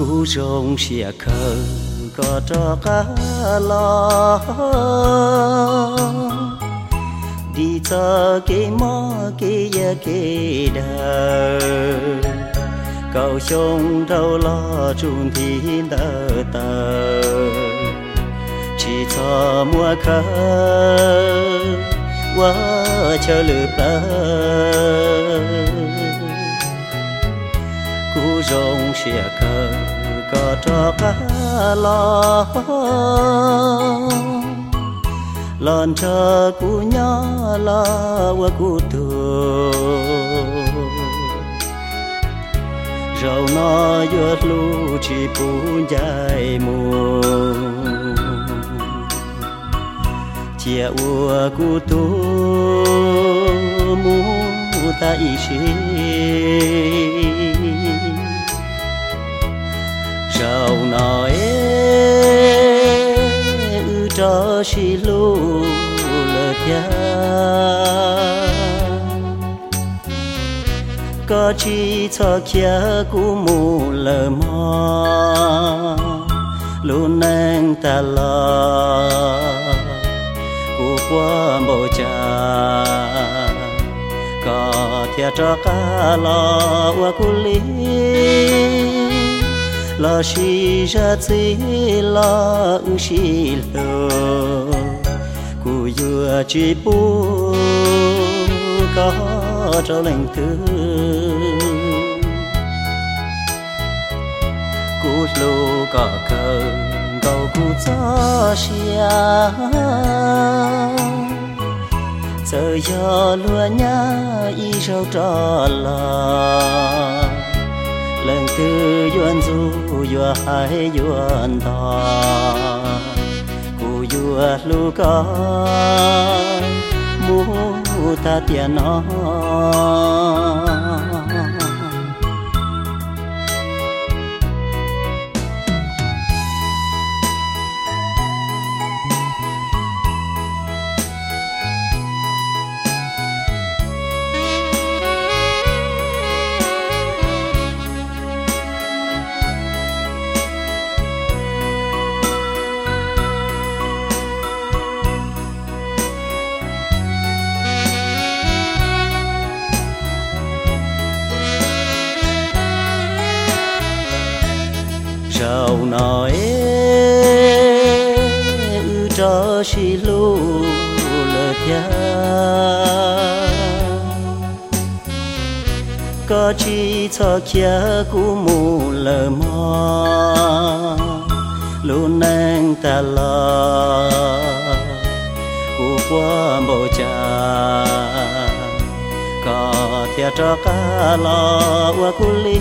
cú rong xìa khờ có cho cá lo đi cho cái mò cái giờ cái đời cầu sông đâu lo chung thiên đỡ tờ. Chỉ cho mùa khờ, quá chờ lửa tờ cú rong xìa khờ có cho cá lo. Lon cho cú nhỏ lo qua cú tu rau nó yuột lu chỉ bún dài mùa chia ua cú tu mu ta ý cho chỉ lu lờ thia có chi cho kia cũ mù lờ mò luôn nang ta lo cũ qua bầu cha có thia cho cá lo qua cũ lý lo shi ra chi lo u shi lo cu yu chi pu có cho lành thứ. Cu lu có cờ cầu cu cho xia. Giờ giờ luôn nhá, y sâu trò là lần tư yuan du yua hai yuan ta cu yua lu có mu ta tiền nó. Nói, ư cho xì lu lờ cha. Có chi cho kia cú mù lờ mò lu nang ta lo, cú qua bầu cha. Có thia cho cá lo qua cú lý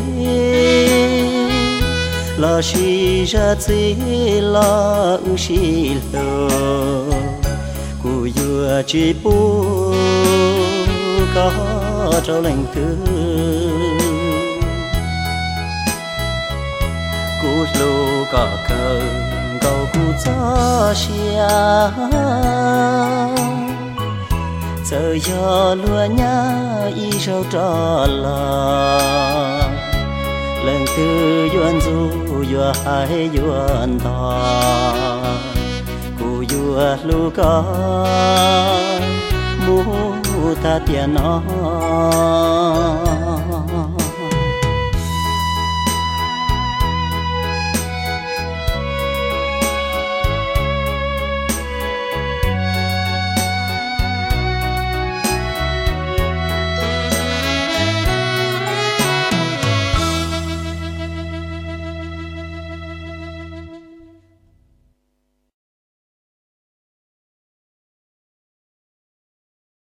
lo shi ra chi lo u shi lo cu yu chi pu, có cho lành tư. Cu lu có cờ cầu cu cho xia. Giờ giờ lúa nhá, y sâu trò lòng lần du yua hai duyên ta cu yua lu ca mu ta tiền nó